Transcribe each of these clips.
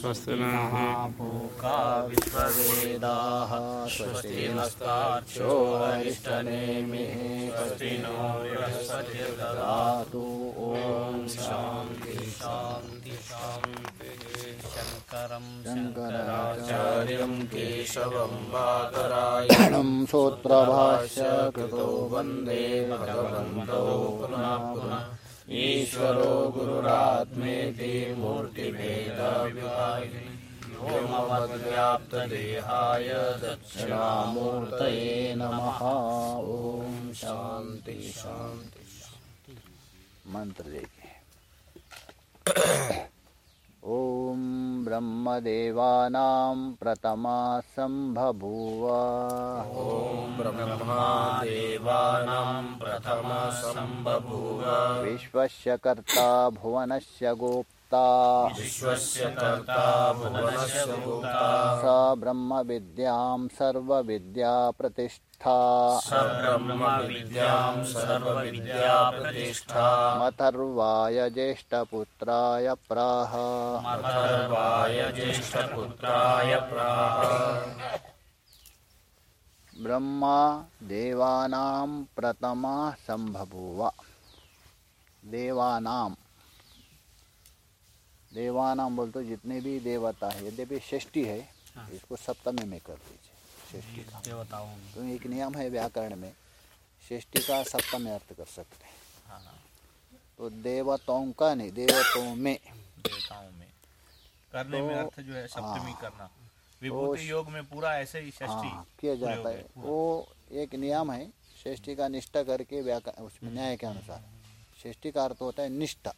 स्वस्ति नः पूका विश्ववेदाः स्वस्ति नस्तार्क्ष्यो अरिष्टनेमिः स्वस्ति नो बृहस्पतिर्ददातु ॐ शान्ति शान्ति, शान्तिः। शङ्करं शङ्कराचार्यं केशवं बादरायणं सूत्रभाष्य कृतो वंदे भगवन्तौ पुनः पुनः। ईश्वरो गुरुरात्मेति मूर्तिभेदविभागिनि व्योमवद्व्याप्तदेहाय दक्षिणामूर्तये नमः। ॐ शान्ति शान्ति मंत्र देखिए ॐ ब्रह्मदेवानां प्रथमा सम्भभूव ॐ प्रथमा प्रथमसम्बभूव विश्वस्य कर्ता भुवनस्य गोप्ता विश्वस्य कर्ता भुवनस्य भोक्ता स ब्रह्मविद्यां सर्वविद्याप्रतिष्ठा स ब्रह्मविद्यां सर्वविद्याप्रतिष्ठा मथर्वाय ज्येष्ठपुत्राय प्राह। ज्येष्ठपुत्राय प्राह। ब्रह्मा देवानां प्रथमा संभभूव देवानाम देवानाम बोलते जितने भी देवता है यद्यपि षष्ठी है इसको सप्तमी में कर दीजिए षष्ठी का। देवताओं तो एक नियम है व्याकरण में षष्ठी का सप्तमी अर्थ कर सकते हैं। हाँ तो देवताओं का नहीं देवताओं में। देवताओं में। करने तो, में तो- अर्थ जो है सप्तमी हाँ। करना। विभूति योग में पूरा ऐसे ही षष्ठी हाँ किया जाता है। वो एक नियम है षष्ठी का निष्ठा करके व्याकरण उसमें न्याय के अनुसार। षष्ठी का अर्थ होता है निष्ठा।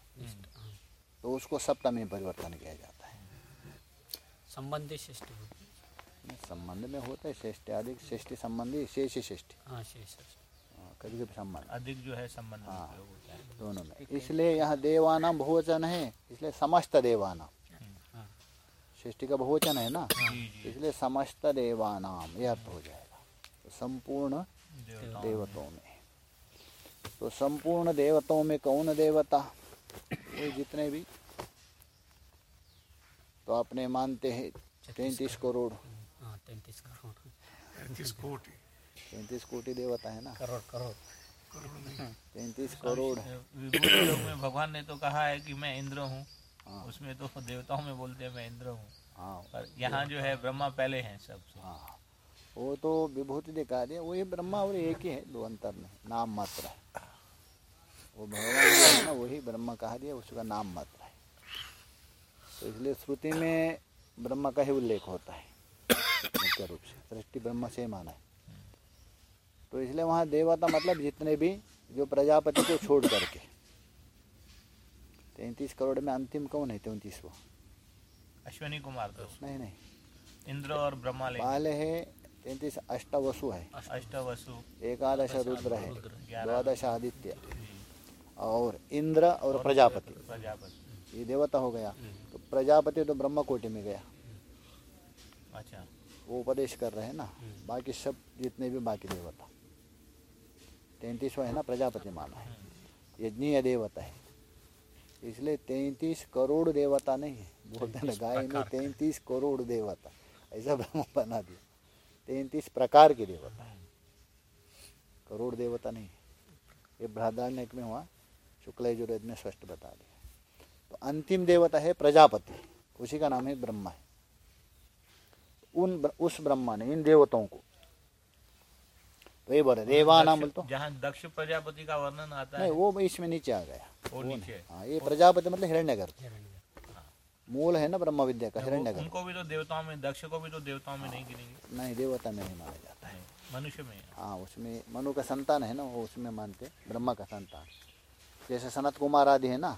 तो उसको सप्तमी में परिवर्तन किया जाता है। संबंधी श्रेष्ठ होती संबंध में होता है श्रेष्ठ अधिक षष्ठी संबंधी शेष षष्ठी हाँ शेष हाँ, कभी कभी संबंध। अधिक जो है संबंध हाँ। है। दोनों में। इसलिए यहाँ देवाना बहुवचन है इसलिए समस्त देवाना। सृष्टि का बहुवचन है ना? इसलिए समस्त देवानाम यह अर्थ हो जाएगा। तो संपूर्ण देवताओं में। तो संपूर्ण देवताओं में कौन देवता? वो जितने भी तो अपने मानते हैं तैंतीस करोड़। हाँ तैंतीस करोड़। तैंतीस कोटि। तैंतीस कोटि देवता है ना? करोड़ करोड़। तैंतीस करोड़। में भगवान ने तो कहा है कि मैं इंद्र हूँ। हाँ। उसमें तो देवताओं में बोलते हैं मैं इंद्र हूँ। हाँ। पर यहाँ जो है ब्रह्मा पहले हैं सबसे हाँ। वो तो विभूति दिखा दिया। वही ब्रह्मा और एक ही है दो अंतर में नाम मात्र है। वो भगवान जो है ना वही ब्रह्म कहा दिया उसका नाम मात्र है तो इसलिए श्रुति में ब्रह्मा का ही उल्लेख होता है मुख्य रूप से। सृष्टि ब्रह्म से ही माना है। तो इसलिए वहाँ देवता मतलब जितने भी जो प्रजापति को छोड़ करके। तैंतीस करोड़ में अंतिम कौन है तैंतीसवा अश्विनी कुमार तो। नहीं नहीं। इंद्र और ब्रह्मा ले पहले है तैंतीस अष्टवसु है। अष्टवसु। एकादश रुद्र है द्वादश आदित्य। और इंद्र और प्रजापति। प्रजापति। ये देवता हो गया। तो प्रजापति तो ब्रह्म कोटि में गया। अच्छा। वो उपदेश कर रहे हैं ना। बाकी सब जितने भी बाकी देवता। तैंतीसवा है ना प्रजापति माना है। यज्ञीय देवता है। इसलिए तैंतीस करोड़ देवता नहीं है। बोलते ना गाय में तैंतीस करोड़ देवता। ऐसा ब्रह्म बना दिया। तैंतीस प्रकार के देवता। है करोड़ देवता नहीं। है ये बृहदारण्य में हुआ। शुक्ल यजुर्वेद में स्पष्ट बता दिया तो अंतिम देवता है प्रजापति। उसी का नाम है ब्रह्मा है। उन उस ब्रह्मा ने इन देवताओं को। तो ये बोले देवा नाम बोल तो जहाँ दक्ष प्रजापति का वर्णन आता नहीं है। वो इसमें नीचे आ गया। वो नीचे। हाँ ये प्रजापति मतलब हिरण्यगर मूल है ना ब्रह्म विद्या का हिरण्यगर उनको भी तो देवताओं में दक्ष को भी तो देवताओं में नहीं गिनेंगे। नहीं देवता में नहीं माना जाता। है मनुष्य में। हाँ उसमें मनु का संतान है ना वो उसमें मानते ब्रह्मा का संतान। जैसे सनत कुमार आदि है ना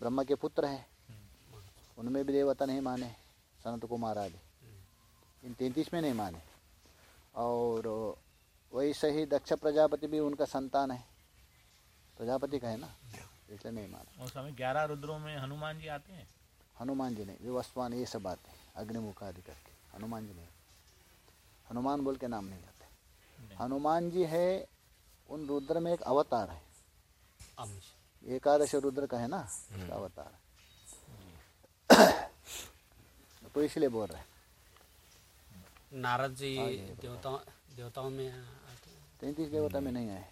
ब्रह्मा के पुत्र है। उनमें भी देवता नहीं माने सनत कुमार आदि। इन तैंतीस में नहीं माने। और वैसे ही दक्ष प्रजापति भी उनका संतान है। प्रजापति का है ना? इसलिए नहीं माना। समय ग्यारह रुद्रों में हनुमान जी आते हैं? हनुमान जी नहीं विवस्वान ये सब आते हैं अग्निमुख आदि करके। हनुमान जी नहीं हनुमान बोल के नाम नहीं जाते हनुमान जी है उन रुद्र में एक अवतार है। अंश एकादश रुद्र का है ना उसका अवतार। तो इसलिए बोल रहे हैं। नारद जी देवताओं देवताओं में हैं। तैंतीस देवता में नहीं आए।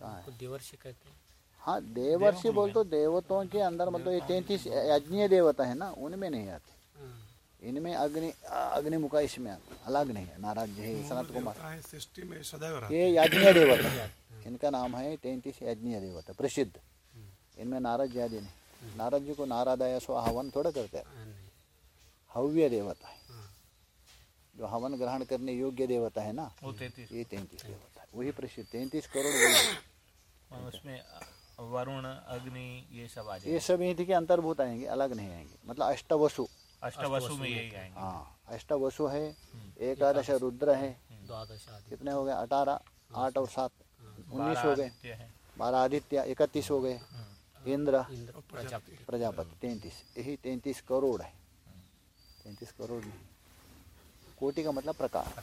कहाँ है? देवर्षि कहते हैं। हाँ देवर्षि बोल तो देवताओं के अंदर मतलब ये तैंतीस यज्ञीय देवता है ना उनमें नहीं आते। हाँ, इनमें अग्नि अग्निमुखा इसमें आता, अलग नहीं है नाराज़ जी है सनत कुमार। सृष्टि में सदैव ये यज्ञीय देवता। इनका नाम है तैतीस यज्ञीय देवता प्रसिद्ध। इनमें नारद जी आदि नहीं नारद जी को नारादाय सो हवन थोड़ा करते हैं। हाँ, हव्य देवता है। हाँ, जो हवन ग्रहण करने योग्य देवता है ना ये तैंतीस देवता है। वही प्रसिद्ध तैंतीस करोड़ है। उसमें वरुण अग्नि ये सब आ ये सब यही के अंतर्भूत आएँगे अलग नहीं आएँगे। मतलब अष्टवसु। अष्टवसु में यही आएँगे। हाँ अष्टवसु है एकादश रुद्र है। द्वादश कितने हो गए? अठारह आठ और सात। उन्नीस हो गए। बारह आदित्य इकतीस हो गए। इंद्र प्रजापति प्रजापति तैंतीस यही तैंतीस करोड़ है तैंतीस करोड़ नहीं कोटि का मतलब प्रकार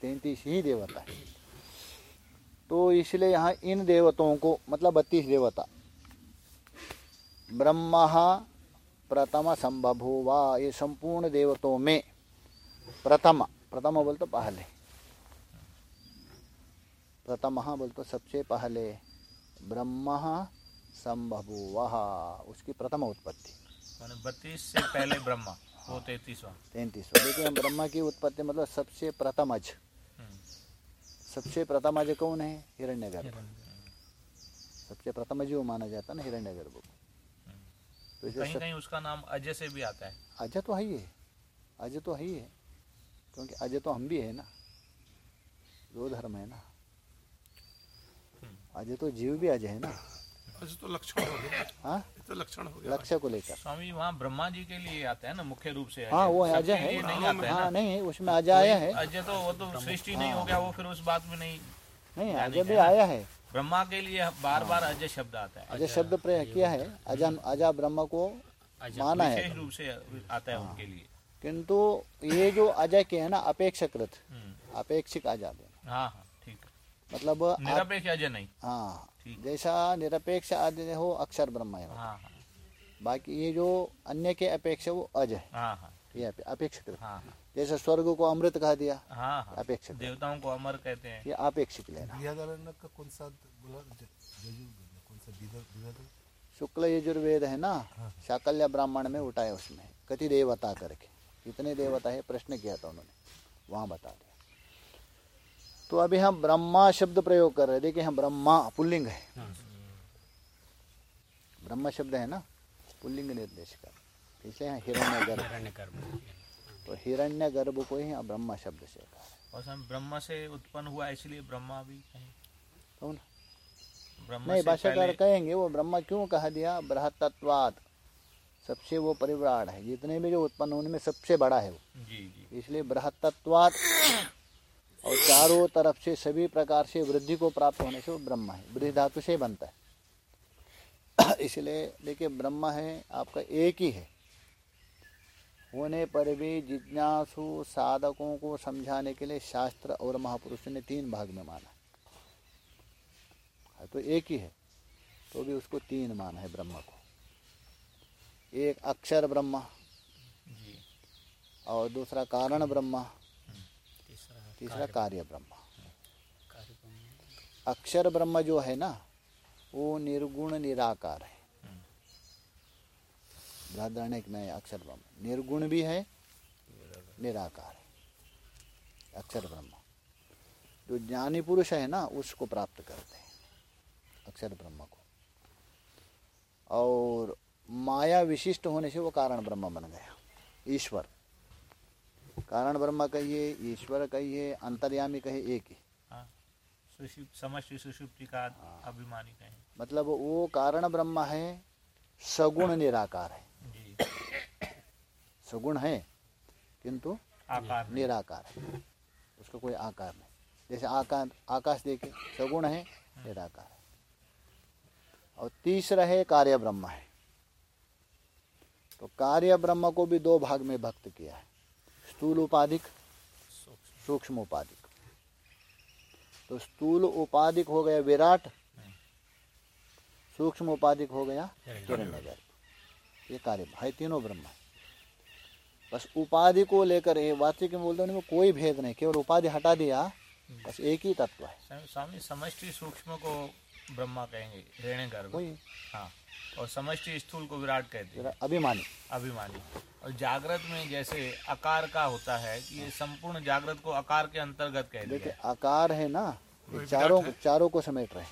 तैंतीस ही देवता है तो इसलिए यहाँ इन देवताओं को मतलब बत्तीस देवता ब्रह्मा प्रथम संभुवा ये संपूर्ण देवताओं में प्रथम प्रथम बोल तो पहले प्रथम बोल तो सबसे पहले ब्रह्मा संभुवा उसकी प्रथम उत्पत्ति। बत्तीस से पहले ब्रह्मा वो तैतीसवा। तैंतीस देखिए हम ब्रह्मा की उत्पत्ति मतलब सबसे प्रथम अज सबसे प्रथम अज कौन है? हिरण्यगर्भ। सबसे प्रथम अज वो माना जाता है ना हिरण्यगर्भ को। तो कहीं सब- कहीं उसका नाम अजय से भी आता है। अजय तो है ही है। अजय तो है ही है। क्योंकि अजय तो हम भी है ना। दो धर्म है ना। अजय तो जीव भी अजय है ना। तो लक्षण हो गया। हाँ? तो लक्षण हो गया। लक्ष्य को लेकर। स्वामी वहाँ ब्रह्मा जी के लिए आता है ना मुख्य रूप से हाँ वो अजय। है। नहीं आता है हाँ नहीं उसमें अजय आया है। अजय तो वो तो सृष्टि नहीं हो गया वो फिर उस बात में नहीं नहीं अजय भी आया है। ब्रह्मा के लिए बार बार अजय शब्द आता है। अजय शब्द प्रयोग किया है। अजन अजा ब्रह्म को अजय माना विशेष है रूप से आता है उनके लिए। किंतु ये जो अजय के है ना अपेक्षाकृत। हम्म, अपेक्षिक अजा देना हाँ हाँ है। मतलब निरपेक्ष अजय नहीं। हाँ जैसा निरपेक्ष आदि हो अक्षर ब्रह्म है। हाँ हाँ। बाकी ये जो अन्य के अपेक्षा वो अज है। हाँ हाँ। ये अपेक्षित हाँ। हाँ जैसे स्वर्ग को अमृत कहा दिया हाँ हाँ। अपेक्षित देवताओं को अमर कहते हैं। ये अपेक्षित लेना कौन सा शुक्ल यजुर्वेद है ना? शाकल्य ब्राह्मण में उठाए उसमें। कति देवता करके। कितने देवता है प्रश्न किया था उन्होंने। वहाँ बता दिया। तो अभी हम ब्रह्मा शब्द प्रयोग कर रहे हैं। देखिए हम ब्रह्मा पुल्लिंग है। ब्रह्म शब्द है ना? पुल्लिंग निर्देश कर इसलिए यहाँ हिरण्य गर्भ तो हिरण्य गर्भ को ही ब्रह्मा शब्द से कहा है। और हम ब्रह्मा से उत्पन्न हुआ इसलिए ब्रह्मा भी कौन ब्रह्मा नहीं से भाष्यकार कहेंगे वो ब्रह्मा क्यों कहा दिया? बृहतत्वाद। सबसे वो परिवार है। जितने भी जो उत्पन्न होने में सबसे बड़ा है वो। जी जी। इसलिए बृहतत्वाद और चारों तरफ़ से सभी प्रकार से वृद्धि को प्राप्त होने से वो ब्रह्म है। वृद्धि धातु से बनता है। इसलिए देखिए ब्रह्म है आपका एक ही है। होने पर भी जिज्ञासु साधकों को समझाने के लिए शास्त्र और महापुरुष ने तीन भाग में माना। है तो एक ही है तो भी उसको तीन माना है ब्रह्म को। एक अक्षर ब्रह्मा और दूसरा कारण ब्रह्मा। तीसरा कार्य ब्रह्म। अक्षर ब्रह्म जो है ना वो निर्गुण निराकार है। बृहदारण्य में अक्षर ब्रह्म। निर्गुण भी है निराकार है। अक्षर ब्रह्म। जो ज्ञानी पुरुष है ना उसको प्राप्त करते हैं अक्षर ब्रह्म को। और माया विशिष्ट होने से वो कारण ब्रह्म बन गया ईश्वर। कारण ब्रह्म कहिए ईश्वर कहिए अंतर्यामी कहिए एक ही। हाँ समष्टि सुषुप्ति का अभिमानी कहें। मतलब वो कारण ब्रह्म है सगुण निराकार है। सगुण है किंतु आकार निराकार है। उसका कोई आकार नहीं। जैसे आकार आकाश देखे सगुण है। निराकार है। और तीसरा है कार्य ब्रह्म है। तो कार्य ब्रह्म को भी दो भाग में भक्त किया है। स्थूल उपाधिक सूक्ष्म उपाधिक तो स्थूल उपाधिक हो गया विराट सूक्ष्म उपाधिक हो गया हिरण्यगर्भ। ये कार्य है। तीनों ब्रह्म बस उपाधि को लेकर ये वास्तविक में बोलते हैं उनमें कोई भेद नहीं केवल उपाधि हटा दिया बस एक ही तत्व है। स्वामी- समष्टि सूक्ष्म को ब्रह्मा कहेंगे हाँ। और समष्टि स्थूल को विराट कहते हैं। अभिमानी। अभिमानी। और जागृत में जैसे आकार का होता है कि ये संपूर्ण जागृत को आकार के अंतर्गत कह देखिए दिया आकार है ना ये चारों चारों को समेट रहे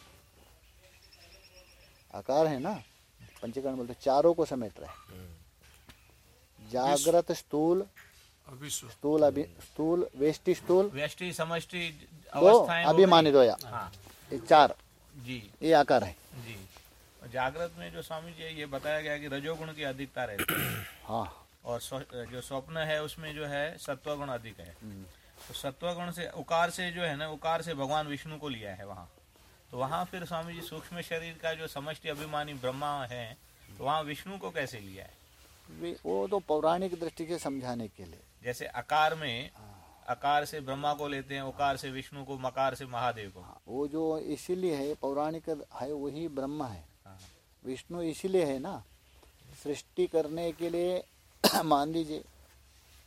आकार है ना पंचीकरण बोलते चारों को समेट रहे जागृत स्थूल स्थूल अभि स्थूल वेष्टि स्थूल। व्यष्टि समष्टि हो अभिमानी दो या। हाँ। ये चार। जी। ये आकार है। जी। जागृत में जो स्वामी जी ये बताया गया कि रजोगुण की अधिकता रहती है। हाँ। और जो स्वप्न है उसमें जो है सत्वगुण अधिक है। तो सत्वगुण से उकार से जो है ना उकार से भगवान विष्णु को लिया है वहाँ। तो वहाँ फिर स्वामी जी सूक्ष्म शरीर का जो समष्टि अभिमानी ब्रह्मा है तो वहाँ विष्णु को कैसे लिया है? वो तो पौराणिक दृष्टि से समझाने के लिए। जैसे आकार में आकार से ब्रह्मा को लेते हैं उकार से विष्णु को मकार से महादेव को। वो जो इसीलिए है पौराणिक है वही ब्रह्मा है हाँ। विष्णु इसीलिए है ना सृष्टि करने के लिए मान लीजिए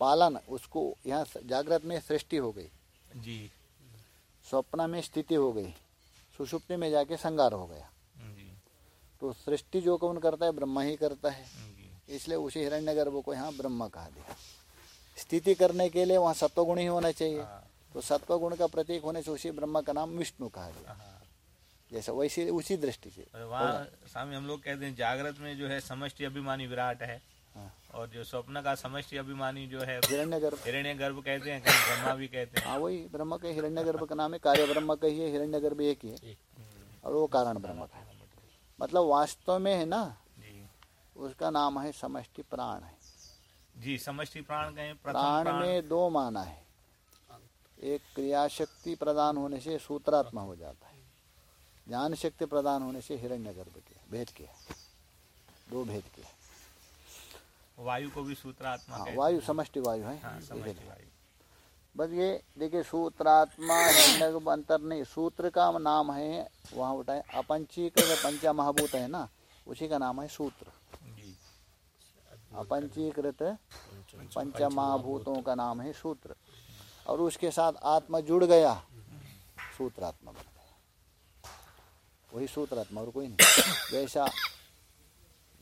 पालन उसको यहाँ जागृत में सृष्टि हो गई। जी। स्वप्न में स्थिति हो गई सुषुप्ति में जाके संगार हो गया। तो सृष्टि जो कौन करता है ब्रह्मा ही करता है। इसलिए उसी हिरण्यगर्भ को यहाँ ब्रह्म कहा दिया स्थिति करने के लिए वहाँ सत्वगुण ही होना चाहिए। हाँ। तो सत्वगुण का प्रतीक होने से उसी ब्रह्म का नाम विष्णु कहा गया। हाँ। जैसा वैसे उसी दृष्टि से। वहाँ स्वामी हम लोग कहते हैं जागृत में जो है समष्टि अभिमानी विराट है। हाँ। और जो स्वप्न का समष्टि अभिमानी जो है हिरण्यगर्भ। हिरण्य गर्भ कहते हैं कहीं ब्रह्मा भी कहते हैं। हाँ वही ब्रह्म के हिरण्य गर्भ का नाम है कार्य ब्रह्म का ही है हिरण्य गर्भ एक ही है। और वो कारण ब्रह्म का है मतलब वास्तव में है ना उसका नाम है समष्टि प्राण है। जी समष्टि प्राण कहें प्राण में दो माना है। एक क्रिया शक्ति प्रदान होने से सूत्रात्मा हो जाता है। ज्ञान शक्ति प्रदान होने से हिरण्यगर्भ के भेद के दो भेद के वायु को भी सूत्रात्मा हाँ वायु समष्टि वायु है हाँ बस ये देखिए सूत्रात्मा अंतर नहीं सूत्र का नाम है वहाँ उठाए अपंचीकृत पंचा महाभूत है ना उसी का नाम है सूत्र। अपंचीकृत पंच महाभूतों का नाम है सूत्र। और उसके साथ आत्मा जुड़ गया सूत्रात्मा बन वही सूत्रात्मा और कोई नहीं। वैसा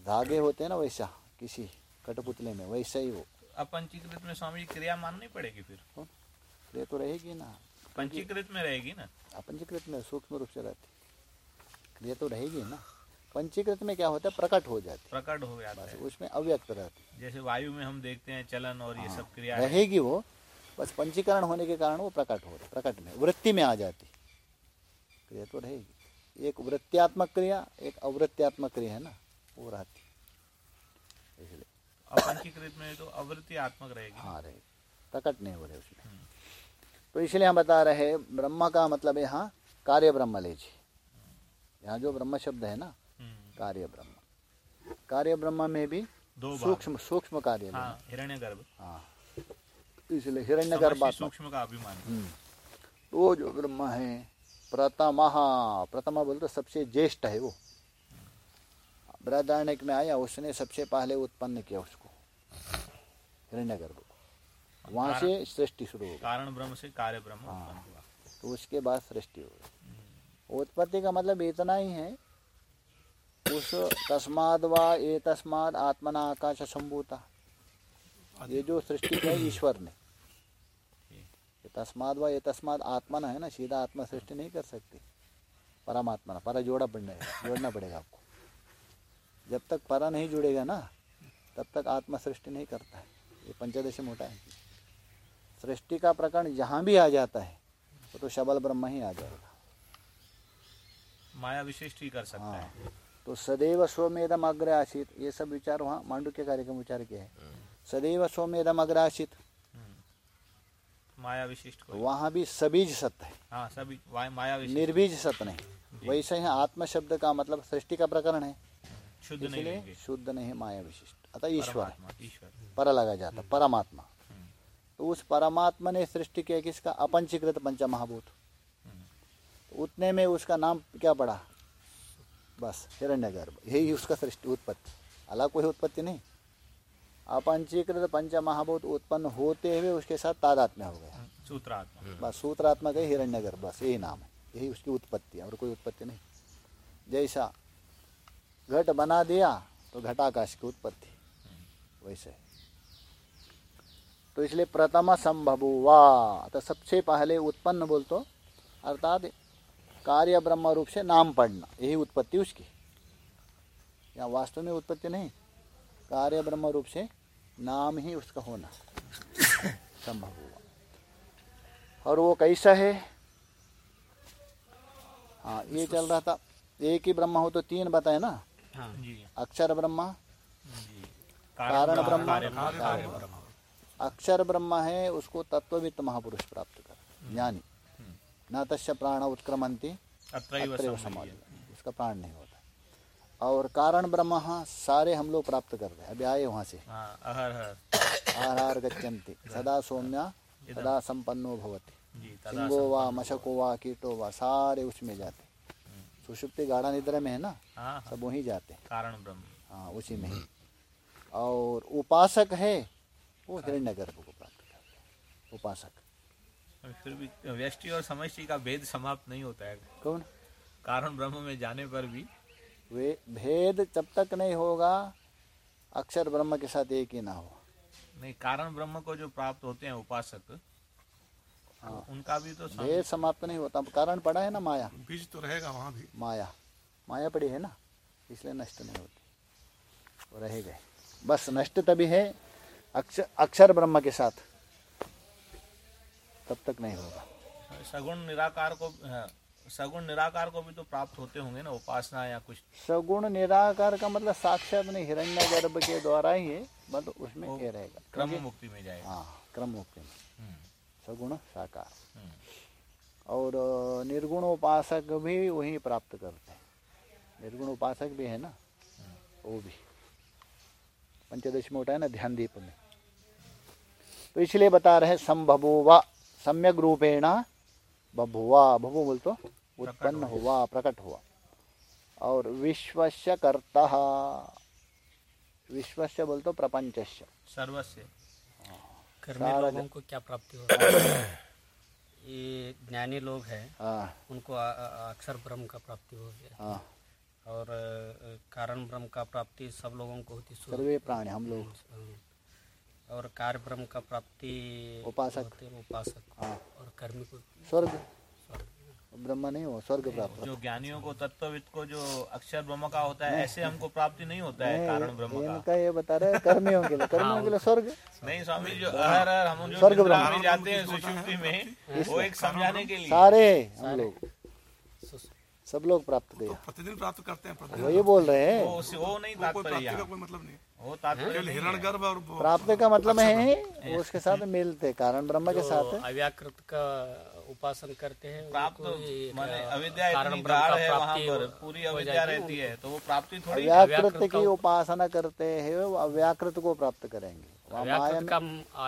धागे होते हैं ना वैसा किसी कठपुतले में वैसा ही वो। अपंचीकृत में स्वामी जी क्रिया माननी पड़ेगी फिर? क्रिया तो रहेगी ना। पंचीकृत में रहेगी ना? अपंचीकृत में सूक्ष्म रूप से रहती। ये तो रहेगी ना। पंचीकृत में क्या होता है? प्रकट हो जाती। प्रकट हो जाता है। उसमें अव्यक्त रहती। जैसे वायु में हम देखते हैं चलन और ये सब क्रिया रहेगी वो बस पंचीकरण होने के कारण वो प्रकट हो प्रकट में वृत्ति में आ जाती। क्रिया तो रहेगी। एक वृत्त्यात्मक क्रिया एक अवृत्त्यात्मक क्रिया है ना वो रहती इसलिए। अपंचीकृत में तो अवृत्ति आत्मक रहेगी। हाँ रहेगी। प्रकट नहीं हो रहे उसमें। तो इसलिए हम बता रहे ब्रह्म का मतलब यहाँ कार्य ब्रह्म लीजिए। यहाँ जो ब्रह्म शब्द है ना हम्म, कार्य ब्रह्म। कार्य ब्रह्म में भी दो सूक्ष्म सूक्ष्म कार्य हाँ हिरण्य गर्भ हाँ। इसलिए हिरण्य गर्भात्मक सूक्ष्म का अभिमान। हम्म। वो जो ब्रह्म है प्रथम प्रथम बोल तो सबसे ज्येष्ठ है वो। बृहदारण्यक में आया उसने सबसे पहले उत्पन्न किया उसको हिरण्यगर्भ को। वहाँ से सृष्टि शुरू हो गई। कारण ब्रह्म से कार्य ब्रह्म हाँ। हुआ। तो उसके बाद सृष्टि हो गई। उत्पत्ति का मतलब इतना ही है उस तस्माद व ए तस्माद आत्मना आकाश संभूता ये जो सृष्टि है ईश्वर ने। तस्माद व ये तस्माद आत्मना है ना सीधा आत्मा सृष्टि नहीं कर सकती। परमात्मा ना परा जोड़ा पड़ने जोड़ना पड़ेगा आपको। जब तक परा नहीं जुड़ेगा ना तब तक आत्मा सृष्टि नहीं करता है। ये पंचदशी मोटा है। सृष्टि का प्रकरण जहाँ भी आ जाता है वो तो शबल ब्रह्म ही आ जाएगा। माया विशिष्ट ही कर सकता हाँ। है तो सदैव स्वमेदम अग्र आशित ये सब विचार वहाँ मांडू के कार्यक्रम विचार किया है। सदैव स्वमेदम अग्र हम्म। माया विशिष्ट वहाँ भी सबीज सत्य है। हाँ सभी माया विशिष्ट निर्बीज सत्य नहीं। वैसे ही आत्म शब्द का मतलब सृष्टि का प्रकरण है। शुद्ध नहीं शुद्ध नहीं है माया विशिष्ट अतः ईश्वर। पर लगा जाता परमात्मा। तो उस परमात्मा ने सृष्टि किया किसका? अपंचीकृत पंच महाभूत तो उतने में उसका नाम क्या पड़ा? बस हिरण्यगर्भ। यही उसका सृष्टि उत्पत्ति। अलग कोई उत्पत्ति नहीं। अपंचीकृत पंच महाभूत उत्पन्न होते हुए उसके साथ तादात्म्य हो गया। सूत्रात्मा। बस सूत्रात्मक है हिरण्यगर बस यही नाम है। यही उसकी उत्पत्ति है और कोई उत्पत्ति नहीं। जैसा घट बना दिया तो घटाकाश की उत्पत्ति। वैसे। तो इसलिए प्रथम संभवुआ तो सबसे पहले उत्पन्न बोल तो अर्थात कार्य ब्रह्म रूप से नाम पढ़ना। यही उत्पत्ति उसकी। यहाँ वास्तव में उत्पत्ति नहीं। कार्य ब्रह्म रूप से नाम ही उसका होना। संभव हुआ। और वो कैसा है? हाँ ये चल रहा था। एक ही ब्रह्मा हो तो तीन बताए ना? हाँ जी। अक्षर ब्रह्मा। कारण ब्रह्म। अक्षर ब्रह्म है उसको तत्ववित्त महापुरुष प्राप्त कर। ज्ञानी। न तस्य प्राण उत्क्रमंती उसका प्राण नहीं होता और कारण ब्रह्म सारे हम लोग प्राप्त कर रहे हैं। अभी आए वहाँ से। हाँ अहर हर आहार गच्छन्ति। सदा सौम्या सदा संपन्नो भवति। सिंगो वा मशको वा कीटो वा सारे उसमें जाते। सुषुप्ति गाढ़ा निद्रा में है ना? हाँ हाँ। सब वहीं जाते। कारण ब्रह्म। हाँ उसी में ही। और उपासक है वो हिरण्यगर्भ को प्राप्त करते हैं। उपासक। फिर भी व्यष्टि और समष्टि का भेद समाप्त नहीं होता है। कौन? कारण ब्रह्म में जाने पर भी वे भेद जब तक नहीं होगा अक्षर ब्रह्म के साथ एक ही ना हो। नहीं कारण ब्रह्म को जो प्राप्त होते हैं उपासक हाँ। उनका भी तो भेद समाप्त नहीं होता। कारण पड़ा है ना माया? बीज तो रहेगा वहाँ भी। माया। माया पड़ी है ना इसलिए नष्ट नहीं होती। वो रह गए। बस नष्ट तभी है अक्षर अक्षर ब्रह्म के साथ। तब तक नहीं होगा। सगुण निराकार को हाँ, सगुण निराकार को भी तो प्राप्त होते होंगे ना उपासना या कुछ। सगुण निराकार का मतलब साक्षात नहीं हिरण्य गर्भ के द्वारा ही है मतलब उसमें वो ये रहेगा। क्रम मुक्ति में जाएगा। हाँ क्रम मुक्ति में। हम्म, सगुण साकार। हम्म। और निर्गुण उपासक भी वही प्राप्त करते हैं। निर्गुण उपासक भी है ना? वो भी। पंचदश में उठा है ना ध्यान दीप में। तो इसलिए बता रहे संभवुवा सम्यक रूपेण बभुआ बभु बोल तो उत्पन्न हुआ प्रकट हुआ। और विश्वस्य कर्ता विश्वस्य बोल तो प्रपंचस्य। सर्वस्य। कर्मी लोगों को क्या प्राप्ति होता है? ये ज्ञानी लोग हैं हाँ। उनको अक्षर ब्रह्म का प्राप्ति हो गया। हाँ। और कारण ब्रह्म का प्राप्ति सब लोगों को होती सर्वे प्राणी हम लोग। हाँ। और कार्य ब्रह्म का प्राप्ति उपासक। उपासक। हाँ। और कर्मी को स्वर्ग। ब्रह्म नहीं हो स्वर्ग प्राप्त। जो ज्ञानियों को तत्वविद को जो अक्षर ब्रह्म का होता है ऐसे हमको प्राप्ति नहीं होता है कारण ब्रह्म का। इनका ये बता रहे कर्मियों के लिए कर्मियों के लिए स्वर्ग। नहीं स्वामी जो हर हर हम जो स्वर्ग ब्रह्म। जाते हैं सुषुप्ति में वो एक समझाने के लिए। सारे हम लोग। सब लोग प्राप्त गए प्रतिदिन प्राप्त करते हैं वही बोल रहे हैं। वो नहीं कोई तात्पर्य प्राप्ति कोई मतलब नहीं वो तात्पर्य केवल नहीं है। हिरण गर्भ और प्राप्त का मतलब है वो उसके साथ मिलते कारण ब्रह्म के साथ अव्याकृत का उपासन करते हैं प्राप्त माने अविद्या कारण इतनी गाढ़ है वहाँ पर पूरी अविद्या रहती है तो वो प्राप्ति थोड़ी अव्याकृत की उपासना करते हैं वो अव्याकृत को प्राप्त करेंगे। में का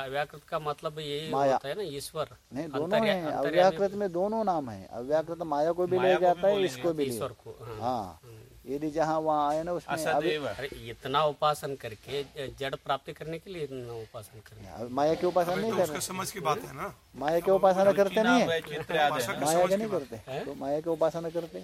व्याकृत का मतलब यही माया। होता है ना ईश्वर नहीं दोनों है अव्याकृत में दोनों नाम है। अव्याकृत माया को भी ले जाता है इसको भी ईश्वर को हाँ। हाँ यदि जहाँ वहाँ आए ना उसमें अभी अरे इतना उपासन करके जड़ प्राप्ति करने के लिए इतना उपासन करना। माया की उपासना नहीं तो कर रहे समझ की बात है ना। माया की उपासना करते नहीं है। है माया के नहीं करते। तो माया की उपासना करते।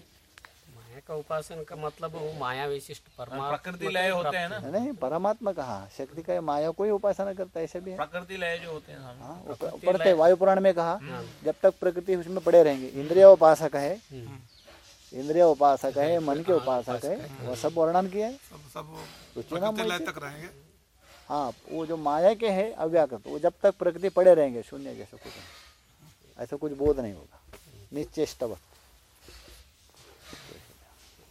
माया का उपासन का मतलब वो माया विशिष्ट परमात्मा प्रकृति लय होते हैं ना। नहीं परमात्मा कहा शक्ति का माया को ही उपासना करता है ऐसे भी है। प्रकृति लय जो होते हैं हाँ, पढ़ते वायु पुराण में कहा जब तक प्रकृति उसमें पड़े रहेंगे इंद्रिया उपासक है इंद्रिय उपासक है मन के उपासक है वह सब वर्णन किया है। हाँ वो जो माया के है अव्याकृत वो जब तक प्रकृति पड़े रहेंगे शून्य जैसे कुछ नहीं ऐसा कुछ बोध नहीं होगा। निश्चेष्टव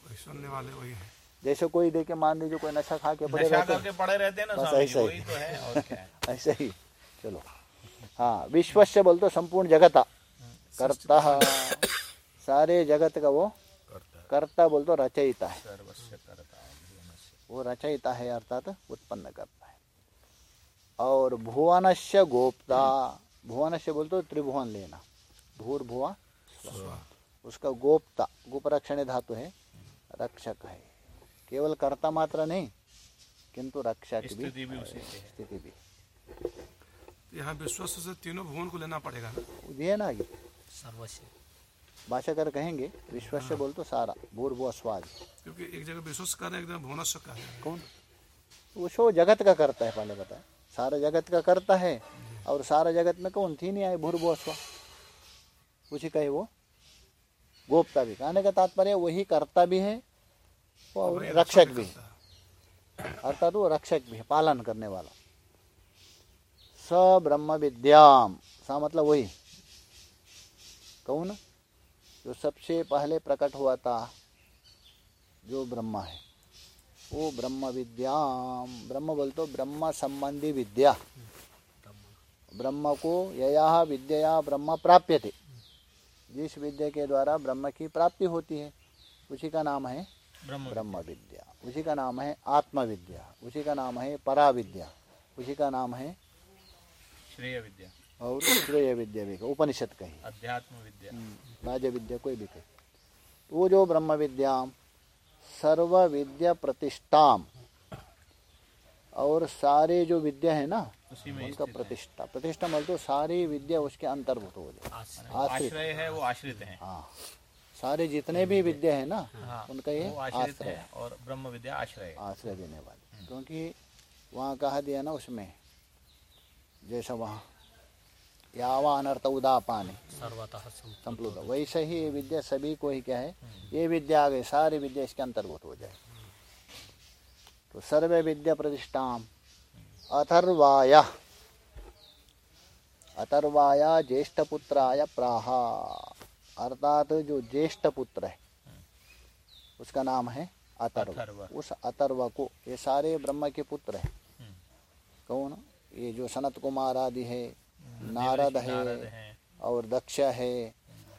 वही सुनने वाले वही है। जैसे कोई देखे मान लीजिए कोई नशा खा के पड़े रहते करके पड़े रहते हैं ना बस ऐसा ही। तो है ऐसे ही। चलो। हाँ विश्वस्य से बोलते संपूर्ण जगत। कर्ता। सारे जगत का वो कर्ता बोल तो रचयिता है। वो रचयिता है अर्थात उत्पन्न करता है। और भुवनस्य गोप्ता भुवनस्य बोल तो त्रिभुवन लेना। भूर्भुवा उसका गोप्ता गुपरक्षण धातु है रक्षक है। केवल कर्ता मात्र नहीं किंतु रक्षक भी स्थिति भी उसी है। स्थिति भी। यहाँ विश्वस्त से तीनों भुवन को लेना पड़ेगा ना? सर्वस्व भाषाकर कहेंगे विश्व से बोल तो सारा भूर्भुव स्वाद क्योंकि एक जगह विश्वस्त कर एक जगह भुवनस्व कर रहे हैं। कौन? वो शो जगत का करता है पहले बताया सारा जगत का करता है और सारा जगत में कौन? थी नहीं आए भूर्भुव स्वा। उसी का ही वो। गोपता भी। कहने का तात्पर्य वही करता भी है और रक्षक भी है। अर्थात वो रक्षक भी है पालन करने वाला। स ब्रह्म विद्याम सा मतलब वही। कौन जो सबसे पहले प्रकट हुआ था जो ब्रह्मा है। वो ब्रह्म विद्या ब्रह्म बोल तो ब्रह्म संबंधी विद्या। ब्रह्म को यया विद्या ब्रह्म प्राप्य थे जिस विद्या के द्वारा ब्रह्म की प्राप्ति होती है उसी का नाम है ब्रह्म विद्या। उसी का नाम है आत्म विद्या उसी का नाम है पराविद्या। उसी का नाम है श्रेय विद्या। और श्रेय विद्या भी कहे, उपनिषद कही अध्यात्म विद्या राज विद्या कोई भी कहे वो जो ब्रह्म विद्या सर्व विद्या प्रतिष्ठाम और सारे जो विद्या है ना उसी में उनका प्रतिष्ठा प्रतिष्ठा मतलब तो सारी विद्या उसके अंतर्भूत हो जाए आश्रय आश्रित है वो आश्रित है हाँ सारे जितने भी विद्या है ना हाँ उनका ये आश्रय है और ब्रह्म विद्या आश्रय आश्रय देने वाले क्योंकि वहाँ कहा दिया ना उसमें जैसा वहाँ यावा अनर्थ उदापाने। सर्वतः संप्लुत। वैसे ही ये विद्या सभी को ही क्या है ये विद्या आ गई सारी विद्या इसके अंतर्गत हो जाए। तो सर्वे विद्या प्रतिष्ठाम। अथर्वाया। अथर्वाया ज्येष्ठ पुत्राय प्राहा। अर्थात जो ज्येष्ठ पुत्र है उसका नाम है अथर्व। उस अतर्व को ये सारे ब्रह्मा के पुत्र है। हम्म। कौन? ये जो सनत कुमार आदि है नारद है और दक्ष है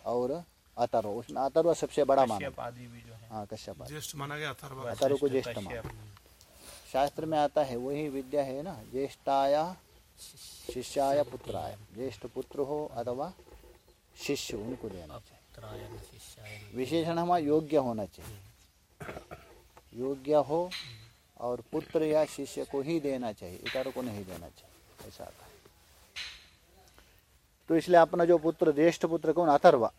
और अथर्व। उसमें अथर्व सबसे बड़ा माना है। हाँ। कश्यप। ज्येष्ठ माना गया को ज्येष्ठ माना। शास्त्र में आता है वही विद्या है ना ज्येष्ठाया शिष्याय पुत्राय। ज्येष्ठ पुत्र हो अथवा शिष्य उनको देना चाहिए। विशेषण हमारा योग्य होना चाहिए। योग्य हो और पुत्र या शिष्य को ही देना चाहिए इतर को नहीं देना चाहिए ऐसा आता तो इसलिए अपना जो पुत्र ज्येष्ठ पुत्र कौन? अथर्वा।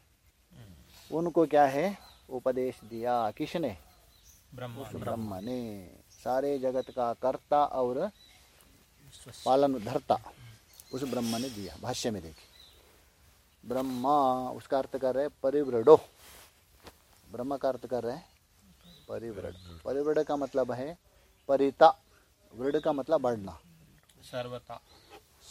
उनको क्या है? उपदेश दिया। किसने? ब्रह्म। ने। सारे जगत का कर्ता और पालन धरता उस ब्रह्म ने दिया। भाष्य में देखिए। ब्रह्मा उसका अर्थ कर रहे परिवृडो। ब्रह्म का अर्थ कर रहे हैं परिवृड। परिवृड का मतलब है परिता। वृड का मतलब बढ़ना। सर्वता।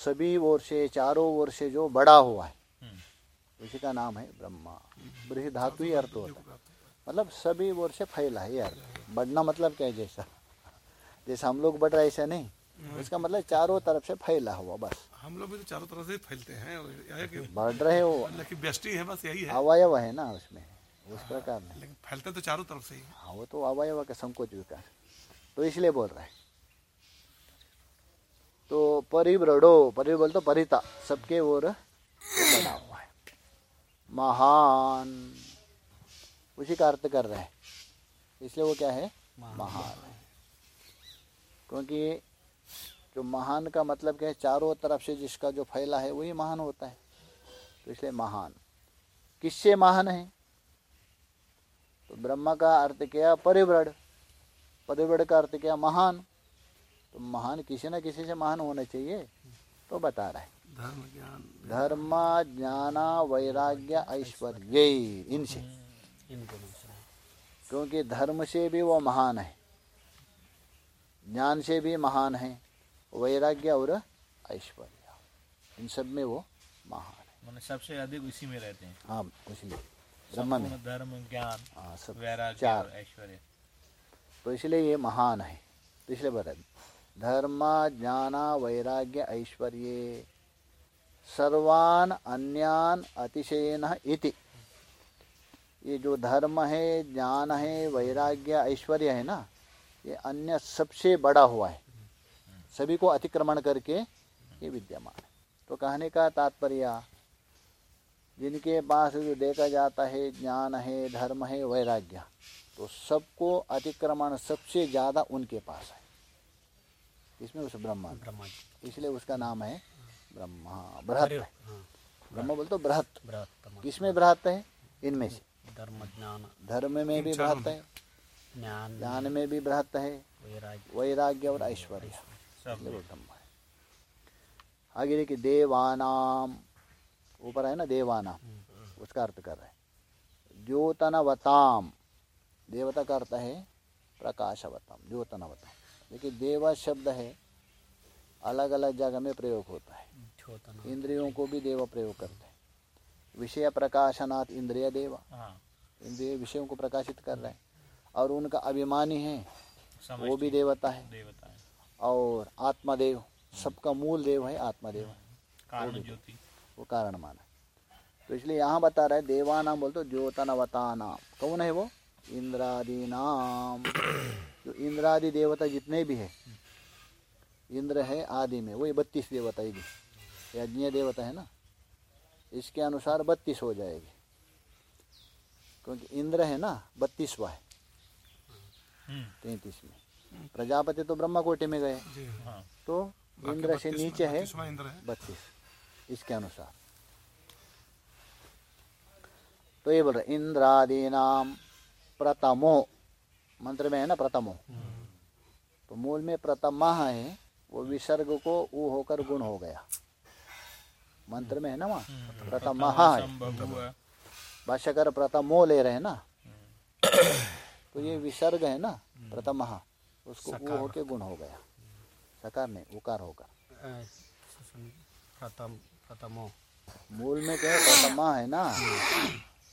सभी ओर से चारों ओर से जो बड़ा हुआ है हम्म। उसी का नाम है ब्रह्मा। बृह धातु ही अर्थ होता है। मतलब सभी ओर से फैला है ये अर्थ। बढ़ना मतलब क्या है जैसा? जैसा हम लोग बढ़ रहे ऐसा नहीं। उसका मतलब चारों तरफ़ से फैला हुआ बस। हम लोग भी तो चारों तरफ़ से फैलते हैं और है बढ़ रहे हो। बेस्टी है बस यही है। अवयव है ना उसमें उस प्रकार नहीं लेकिन फैलते तो चारों तरफ़ से ही। हाँ वो तो अवयव का संकोच विकार। तो इसलिए बोल रहा है। तो परिव्रडो परिव बोल तो परिता सबके ओर बना हुआ है। महान। उसी का अर्थ कर रहे हैं। इसलिए वो क्या है? महान है। क्योंकि जो महान का मतलब क्या है? चारों तरफ़ से जिसका जो फैला है वही महान होता है। तो इसलिए महान। किससे महान है? तो ब्रह्मा का अर्थ क्या? परिव्रड। परिव्रड का अर्थ क्या? महान। तो महान किसी न किसी से महान होना चाहिए तो बता रहा है। धर्म ज्ञान। धर्म ज्ञान वैराग्य ऐश्वर्य इनसे। से क्योंकि धर्म से भी वो महान है ज्ञान से भी महान है वैराग्य और ऐश्वर्य इन सब में वो महान है। सबसे अधिक उसी में रहते हैं। हाँ ब्रह्म में। धर्म ज्ञान हाँ वैराग्य चार। ऐश्वर्य। तो इसलिए ये महान है तो इसलिए बता धर्म ज्ञान वैराग्य ऐश्वर्य। सर्वान अन्यान अतिशयन इति। ये जो धर्म है, ज्ञान है, वैराग्य, ऐश्वर्य है ना, ये अन्य सबसे बड़ा हुआ है। सभी को अतिक्रमण करके ये विद्यमान है। तो कहने का तात्पर्य, जिनके पास जो देखा जाता है, ज्ञान है, धर्म है, वैराग्य तो सबको अतिक्रमण सबसे ज़्यादा उनके पास है। इसमें उस ब्रह्मा इसलिए उसका नाम है ब्रह्मा बृहत है हाँ ब्रह्म बोलते बृहत। किसमें बृहत है? इनमें से। धर्म ज्ञान। धर्म में भी बृहत है। ज्ञान ज्ञान में भी बृहत है। वैराग्य। और ऐश्वर्य। इसलिए है। आगे देखिए देवानाम। ऊपर है ना देवानाम। उसका अर्थ कर रहे हैं। द्योतनवताम देवता का अर्थ है प्रकाशवताम। द्योतनवताम देखिए देवा शब्द है अलग अलग जगह में प्रयोग होता है। इंद्रियों को भी देवा प्रयोग करते हैं। विषय प्रकाशनाथ इंद्रिय देवा। हाँ। इंद्रिय विषयों को प्रकाशित कर रहे हैं। और उनका अभिमानी है वो भी देवता है। देवता है। और आत्मादेव सबका मूल देव है आत्मदेव। कारण ज्योति। वो कारण माना तो इसलिए यहाँ बता रहा है देवानाम बोलते ज्योतनवतानाम। कौन है वो? इंद्रादी नाम जो इंद्रादि देवता जितने भी है इंद्र है आदि में वही बत्तीस देवता ही यज्ञ देवता है ना? इसके अनुसार बत्तीस हो जाएगी। क्योंकि इंद्र है ना बत्तीसवा है। हम्म, तैतीस में। प्रजापति तो ब्रह्मा कोटि में गए। जी हाँ। तो इंद्र से नीचे है 32वां इंद्र है। बत्तीस। इसके अनुसार। तो ये बोल रहे इंद्रादी नाम प्रथमो। मंत्र में है ना प्रथमो। तो मूल में प्रथमा है वो विसर्ग को ऊ होकर गुण हो गया। मंत्र में है ना वहाँ? प्रथमा है। संभव है भाष्यकर प्रथमो ले रहे हैं ना? तो ये विसर्ग है ना प्रथम। उसको ऊ होके गुण हो गया। सकार नहीं उकार होकर प्रथम प्रथमो। मूल में क्या प्रथमा है ना?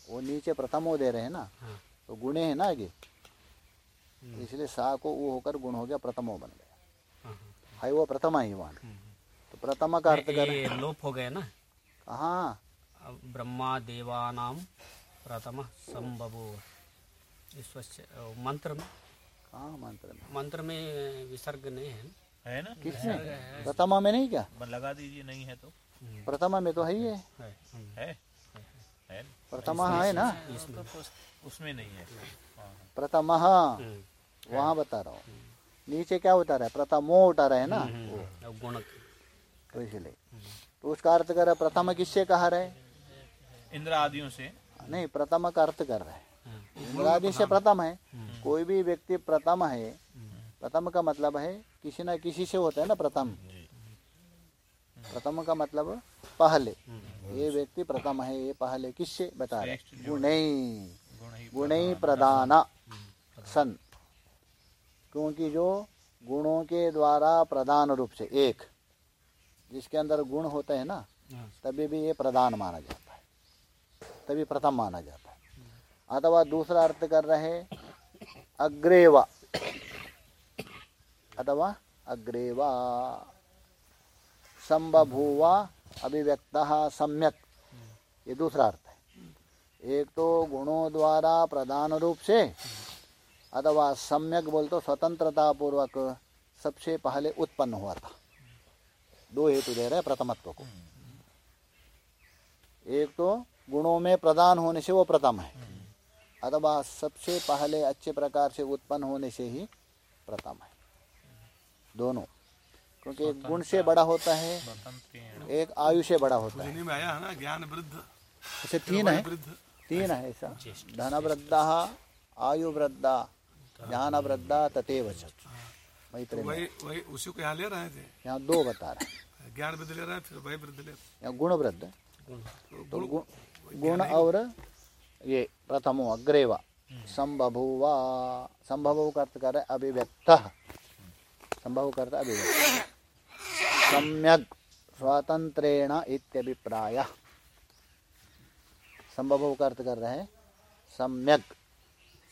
वो नीचे प्रथमो दे रहे हैं ना? हाँ। तो गुणे है ना आगे? इसलिए सा को वो होकर गुण हो गया प्रथमो बन गया। हाँ है। वो प्रथमा ही वहाँ तो प्रथमा का अर्थ कर लोप हो गया ना? कहाँ ब्रह्मा देवानाम प्रथम संभवो। मंत्र में? कहाँ मंत्र में? मंत्र में विसर्ग नहीं है। है ना? किसमें प्रथमा में नहीं क्या? लगा दीजिए नहीं है तो। प्रथमा में तो है ही है। है हम्म, है। है प्रथमा है ना? इसमें। उसमें नहीं है हाँ, प्रथमा। हम्म, वहाँ बता रहा हूँ। नीचे क्या उतारा है? प्रथमो उतारा है ना? हम्म, अब गुण तो इसलिए। तो उसका अर्थ कर रहा है प्रथम किससे कहा रहे इंद्र आदियों से। नहीं प्रथम का अर्थ कर रहा है। हाँ, इंद्रादि से प्रथम है। कोई भी व्यक्ति प्रथम है प्रथम का मतलब है किसी ना किसी से होता है ना प्रथम? प्रथम का मतलब पहले। ये व्यक्ति प्रथम है ये पहले किससे बता रहे गुण। गुण गुणई प्रदान सन। क्योंकि जो गुणों के द्वारा प्रधान रूप से एक जिसके अंदर गुण होता है ना हाँ, तभी भी ये प्रधान माना जाता है। तभी प्रथम माना जाता है। अथवा दूसरा अर्थ कर रहे अग्रेवा। अथवा अग्रेवा। संबभूवा अभिव्यक्त सम्यक। ये दूसरा अर्थ है। एक तो गुणों द्वारा प्रधान रूप से अथवा सम्यक बोल तो स्वतंत्रता पूर्वक सबसे पहले उत्पन्न हुआ था। दो हेतु दे रहे हैं प्रथमत्व को। एक तो गुणों में प्रदान होने से वो प्रथम है। अथवा सबसे पहले अच्छे प्रकार से उत्पन्न होने से ही प्रथम है। दोनों। क्योंकि एक गुण से बड़ा होता है एक आयु से बड़ा होता है। उन्हीं में आया है ना ज्ञान वृद्ध ऐसे तीन है। तीन है ऐसा। धन वृद्धा आयु वृद्धा ज्ञान वृद्धा तथेव च। मैत्री में वही वही उसी को यहाँ ले रहे थे? यहाँ दो बता रहे हैं। ज्ञान वृद्ध ले रहे हैं फिर वही वृद्ध ले यहाँ गुण वृद्ध तो तो गुण गुण गुण और ये प्रथमो अग्रेवा। संभभुवा। संभव का अर्थ कर अभिव्यक्त। संभव करता अभिव्यक्त। सम्यक स्वातंत्रेण इत्यभिप्राय। संभव का अर्थ कर रहे हैं सम्यक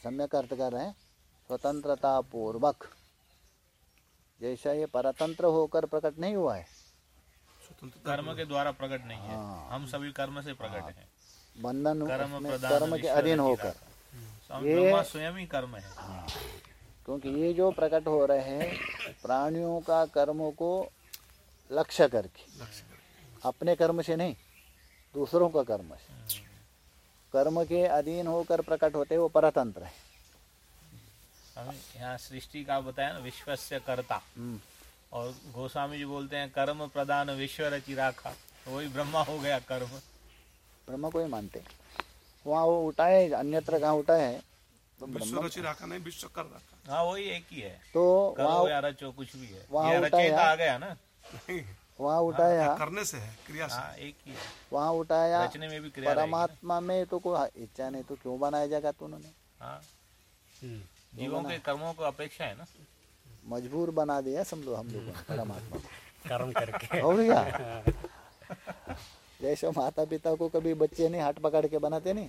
सम्यक अर्थ कर रहे हैं स्वतंत्रता पूर्वक जैसा ये परतंत्र होकर प्रकट नहीं हुआ है। कर्म के द्वारा प्रकट नहीं है। हाँ। हम सभी कर्म से प्रकट हैं। बंधन कर्म कर्म के अधीन होकर। ये- स्वयं ही कर्म है। क्योंकि ये जो प्रकट हो रहे हैं प्राणियों का कर्मों को लक्ष्य करके। अपने कर्म से नहीं दूसरों का कर्म से। कर्म के अधीन होकर प्रकट होते वो परतंत्र है। हम यहाँ सृष्टि का बताया ना विश्व से कर्ता। हम्म, और गोस्वामी जी बोलते हैं कर्म प्रदान विश्व रचि राखा तो वही ब्रह्मा हो गया कर्म। ब्रह्म को ही मानते वहाँ वो उठाए अन्यत्र कहाँ उठाए है? तो विश्व रचि रखा नहीं विश्व कर रखा हाँ वही एक ही है। तो वहाँ रचो कुछ भी है। वहाँ ये उल्टा रचयिता है। आ गया ना। वहाँ उठाया करने से है क्रिया से। हाँ एक ही है। वहाँ उठाया। रचने में भी क्रिया परमात्मा में तो कोई इच्छा नहीं तो क्यों बनाया जाएगा तो उन्होंने? हाँ। हम्म, जीवों के कर्मों को अपेक्षा है ना? मजबूर बना दिया समझो हम लोगों परमात्मा कर्म करके। और क्या जैसे माता पिता को कभी बच्चे नहीं हट पकड़ के बनाते नहीं?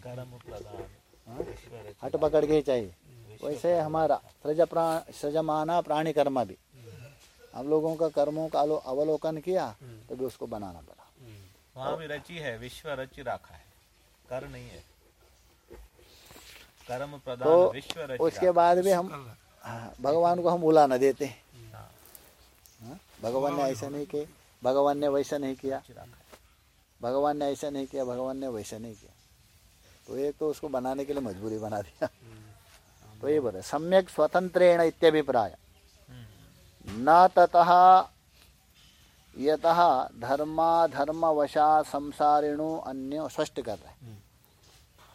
हाँ? हट पकड़ के ही चाहिए। वैसे हमारा सृज प्रा- सृजमाना प्राणी कर्म भी। हम लोगों का कर्मों का अवलोकन किया तो भी उसको बनाना पड़ा। वहाँ भी रची है विश्व रचि राखा है। कर नहीं है। कर्म प्रदान तो विश्व उसके बाद भी हम हाँ, भगवान को हम बुला न देते हाँ, हाँ? भगवान ने ऐसा नहीं किया। भगवान ने वैसा नहीं किया। है। भगवान ने ऐसा नहीं किया भगवान ने वैसा नहीं किया। तो एक तो उसको बनाने के लिए मजबूरी बना दिया। तो ये बोले सम्यक स्वतंत्रेण इत्यभिप्राय। न ततः यतः धर्माधर्मवशा संसारिणु अन्य स्पष्ट कर रहे हैं।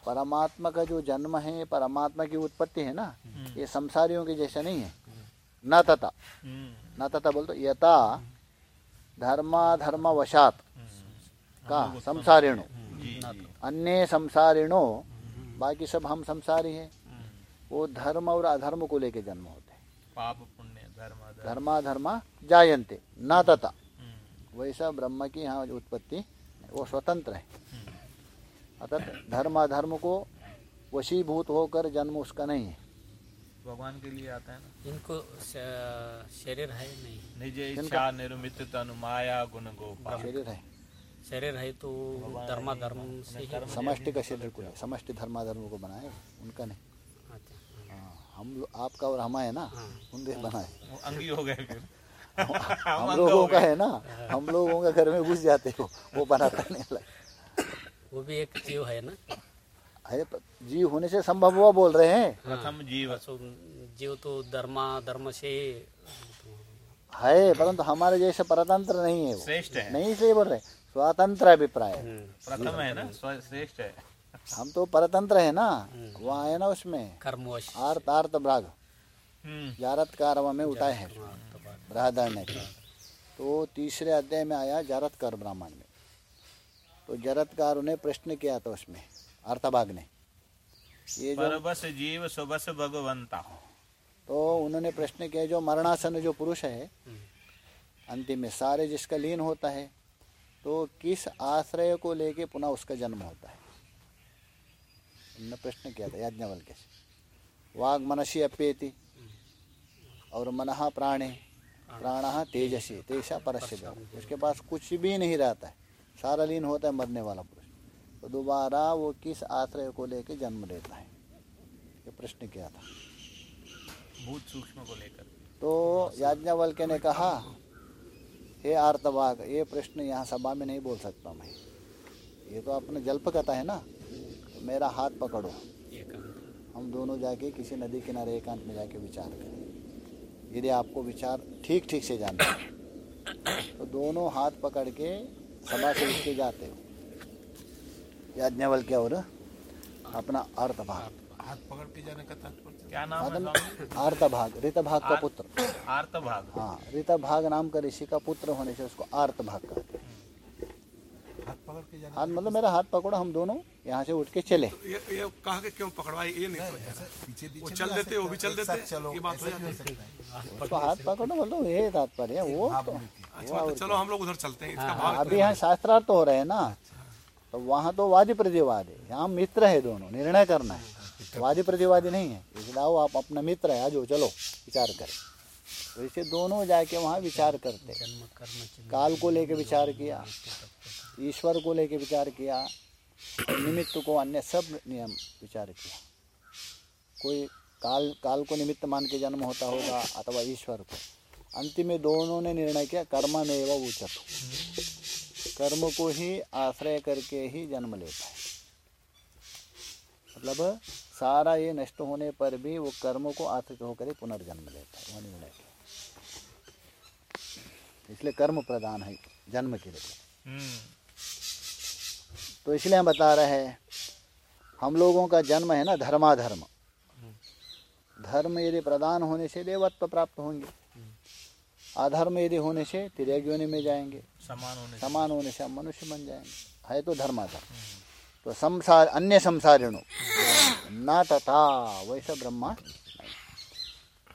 परमात्मा का जो जन्म है परमात्मा की उत्पत्ति है ना? ये संसारियों के जैसा नहीं है। न तथा। हम्म, न तथा बोलते यथा धर्माधर्मवशात। का? संसारिणो। जी जी। अन्य संसारिणो। बाकी सब हम संसारी हैं। वो धर्म और अधर्म को लेके जन्म होते हैं। पाप पुण्य धर्म धर्माधर्मा जायन्ते। न तथा। हम्म, वैसा ब्रह्म की यहाँ उत्पत्ति वो स्वतंत्र है। अतः धर्म अधर्म को वशीभूत होकर जन्म उसका नहीं है। भगवान के लिए आता है ना? इनको शरीर है नहीं। निज इच्छा निर्मित तनु माया गुण गोपाल शरीर है। शरीर है तो धर्मा धर्म से ही समष्टि का शरीर को है समष्टि धर्माधर्म को बनाए उनका नहीं। अच्छा, हाँ, हम आपका और हमारा है ना? हाँ। उनके बनाए। अंगी हो गए हम लोगों का है ना? हम लोगों का घर में घुस जाते हो वो बनाता नहीं अलग वो भी एक जीव है ना? है प- जीव होने से संभव हुआ बोल रहे हैं? प्रथम जीव। जीव तो धर्मा धर्म से है परंतु हमारे जैसे परतंत्र नहीं है वो। श्रेष्ठ है। नहीं इसलिए बोल रहे स्वतंत्र अभिप्राय है। हम्म, प्रथम है ना श्रेष्ठ है। हम तो परतंत्र है ना वो आए ना उसमें। कर्मवश। आर्त आर्त ब्राग। हम्म, जारत कारवा में उठाए हैं। बृहदारण्य तो तीसरे अध्याय में आया जारत कर ब्राह्मण में। तो जरतकार ने प्रश्न किया था उसमें अर्थभाग ने। ये जो परबस जीव सुबस भगवंता। तो उन्होंने प्रश्न किया जो मरणासन जो पुरुष है अंतिम में सारे जिसका लीन होता है तो किस आश्रय को लेके पुनः उसका जन्म होता है? उन्होंने प्रश्न किया था याज्ञवल के वाग मनसी अप्येति और मनः प्राणे प्राण तेजसी तेजा परस्य उसके पास कुछ भी नहीं रहता है। सारा लीन होता है मरने वाला पुरुष। तो दोबारा वो किस आश्रय को लेकर जन्म लेता है? ये प्रश्न किया था। भूत सूक्ष्म को लेकर। तो याज्ञवल्क्य ने कहा हे आर्तवाग ये प्रश्न यहाँ सभा में नहीं बोल सकता मैं। ये तो अपना जल्प कथा है ना? तो मेरा हाथ पकड़ो। हम दोनों जाके किसी नदी किनारे एकांत में जाके विचार करें। यदि आपको विचार ठीक ठीक से जानते हैं तो दोनों हाथ पकड़ के सभा से उठ के जाते हो। याज्ञवल्क्य और अपना अर्थभाग हाथ पकड़ के जाने का तात्पर्य? क्या नाम है आदम स्वामी? आर्तभाग ऋतभाग का पुत्र। आर्त भाग। हाँ ऋतभाग नाम का ऋषि का पुत्र होने से उसको आर्तभाग कहते हैं। हाथ पकड़ के जाने हाथ मतलब मेरा हाथ पकड़ो हम दोनों यहाँ से उठ के चले। ये ये कहा के क्यों पकड़वाई ये नहीं रहा पीछे वो चल देते, वो भी चल है, देते, चलो ये बात हो जाती है। हाथ पकड़ो बोलो ये तात्पर्य वो तो अच्छा तो चलो हम लोग उधर चलते हैं इसका हाँ, भाग अभी यहाँ शास्त्रार्थ हो रहे हैं ना। तो वहाँ तो वादी प्रतिवादी है यहाँ मित्र है दोनों निर्णय करना है। वादी प्रतिवादी नहीं है इसलिए आओ आप अपना मित्र है आज चलो विचार करें। तो इसे दोनों जाके वहाँ विचार करते हैं। काल को लेके विचार किया ईश्वर को लेके विचार किया निमित्त को अन्य सब नियम विचार किया। कोई काल काल को निमित्त मान के जन्म होता होगा अथवा ईश्वर को। अंतिम में दोनों ने निर्णय किया कर्म में एवं उचत कर्म को ही आश्रय करके ही जन्म लेता है। मतलब सारा ये नष्ट होने पर भी वो कर्म को आश्रित होकर ही पुनर्जन्म लेता है वो निर्णय किया। इसलिए कर्म प्रदान है जन्म के लिए। हम्म। तो इसलिए हम बता रहे हैं हम लोगों का जन्म है ना धर्माधर्म। धर्म यदि प्रदान होने से देवत्व प्राप्त होंगे। अधर्म यदि होने से तिरयोनि में जाएँगे। समान होने समान होने से हम मनुष्य बन जाएँगे। है तो धर्म धर्माधर्म तो संसार अन्य संसारिणों। न तथा वैसा ब्रह्मा